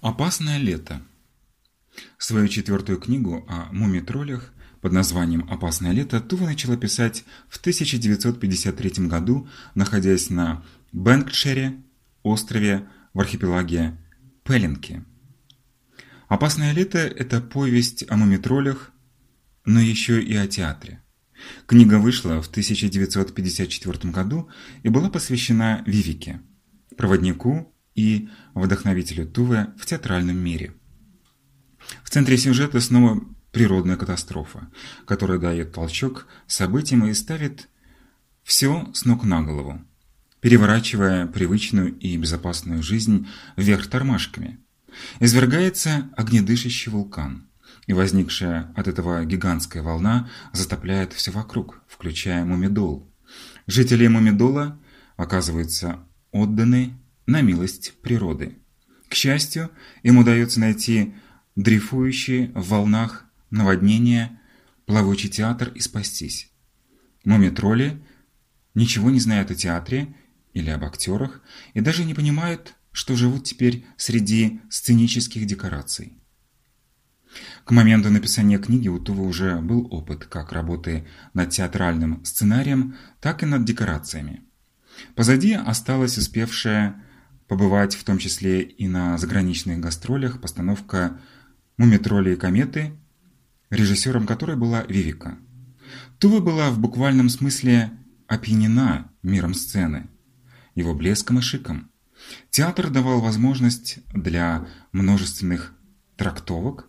Опасное лето. Свою четвертую книгу о мумитролях под названием «Опасное лето» Тува начала писать в 1953 году, находясь на Бэнкшире, острове в архипелаге Пеленки. «Опасное лето» – это повесть о мумитролях, но еще и о театре. Книга вышла в 1954 году и была посвящена Вивике, проводнику и вдохновителю Туве в театральном мире. В центре сюжета снова природная катастрофа, которая дает толчок событиям и ставит все с ног на голову, переворачивая привычную и безопасную жизнь вверх тормашками. Извергается огнедышащий вулкан, и возникшая от этого гигантская волна затопляет все вокруг, включая Мумидол. Жители Мумидола оказываются отданы на милость природы. К счастью, им удается найти дрейфующие в волнах наводнения плавучий театр и спастись. Мумитроли ничего не знают о театре или об актерах и даже не понимают, что живут теперь среди сценических декораций. К моменту написания книги у Тува уже был опыт как работы над театральным сценарием, так и над декорациями. Позади осталась успевшая побывать в том числе и на заграничных гастролях постановка «Мумитроли и кометы», режиссером которой была Вивика. Тува была в буквальном смысле опьянена миром сцены, его блеском и шиком. Театр давал возможность для множественных трактовок,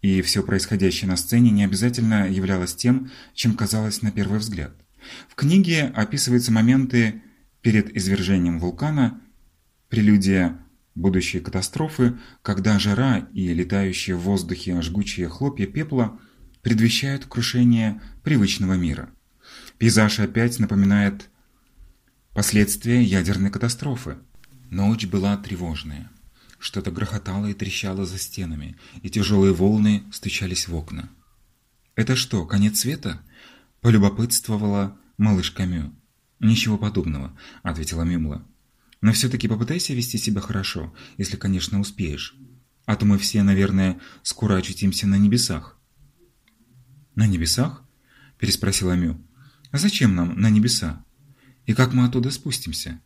и все происходящее на сцене не обязательно являлось тем, чем казалось на первый взгляд. В книге описываются моменты перед извержением вулкана Прелюдия будущей катастрофы, когда жара и летающие в воздухе жгучие хлопья пепла предвещают крушение привычного мира. Пейзаж опять напоминает последствия ядерной катастрофы. Ночь была тревожная. Что-то грохотало и трещало за стенами, и тяжелые волны стучались в окна. «Это что, конец света?» – полюбопытствовала малышка Мю. «Ничего подобного», – ответила Мюмла. Но все-таки попытайся вести себя хорошо, если, конечно, успеешь. А то мы все, наверное, скоро очутимся на небесах». «На небесах?» – переспросила Мю. «А зачем нам на небеса? И как мы оттуда спустимся?»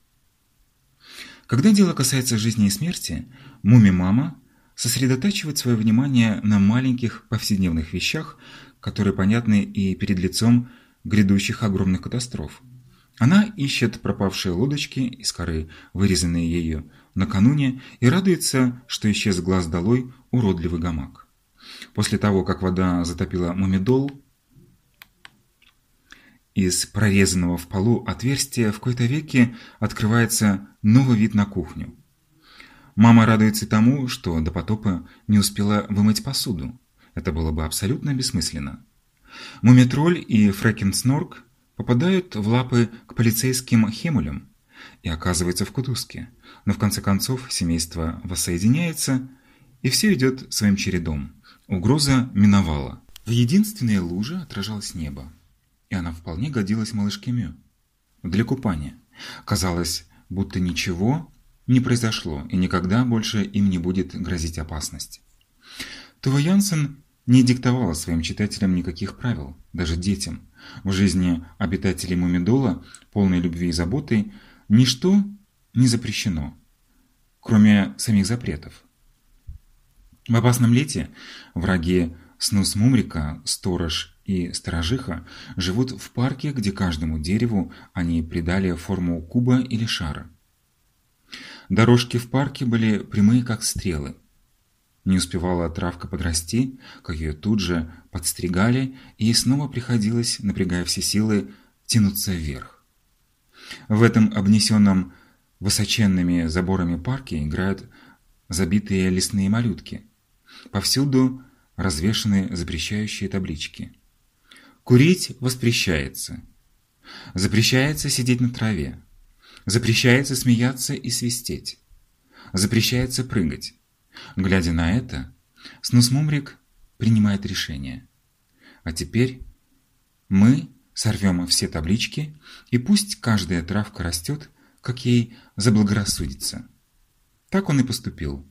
Когда дело касается жизни и смерти, муми-мама сосредотачивает свое внимание на маленьких повседневных вещах, которые понятны и перед лицом грядущих огромных катастроф. Она ищет пропавшие лодочки из коры, вырезанные ею накануне, и радуется, что исчез глаз долой уродливый гамак. После того, как вода затопила мумидол, из прорезанного в полу отверстия в кои-то веке открывается новый вид на кухню. Мама радуется тому, что до потопа не успела вымыть посуду. Это было бы абсолютно бессмысленно. Мумитроль и Фрэкенснорк попадают в лапы к полицейским хемулям и оказываются в кутузке. Но в конце концов семейство воссоединяется, и все идет своим чередом. Угроза миновала. В единственной луже отражалось небо, и она вполне годилась малышке Мю. Для купания. Казалось, будто ничего не произошло, и никогда больше им не будет грозить опасность. Това Янсен не диктовала своим читателям никаких правил, даже детям. В жизни обитателей Мумидола, полной любви и заботы, ничто не запрещено, кроме самих запретов. В опасном лете враги Снус Мумрика, Сторож и Сторожиха живут в парке, где каждому дереву они придали форму куба или шара. Дорожки в парке были прямые, как стрелы, не успевала травка подрасти, как ее тут же подстригали, и снова приходилось, напрягая все силы, тянуться вверх. В этом обнесенном высоченными заборами парке играют забитые лесные малютки. Повсюду развешаны запрещающие таблички. Курить воспрещается. Запрещается сидеть на траве. Запрещается смеяться и свистеть. Запрещается прыгать. Глядя на это, Снусмумрик принимает решение. А теперь мы сорвем все таблички, и пусть каждая травка растет, как ей заблагорассудится. Так он и поступил.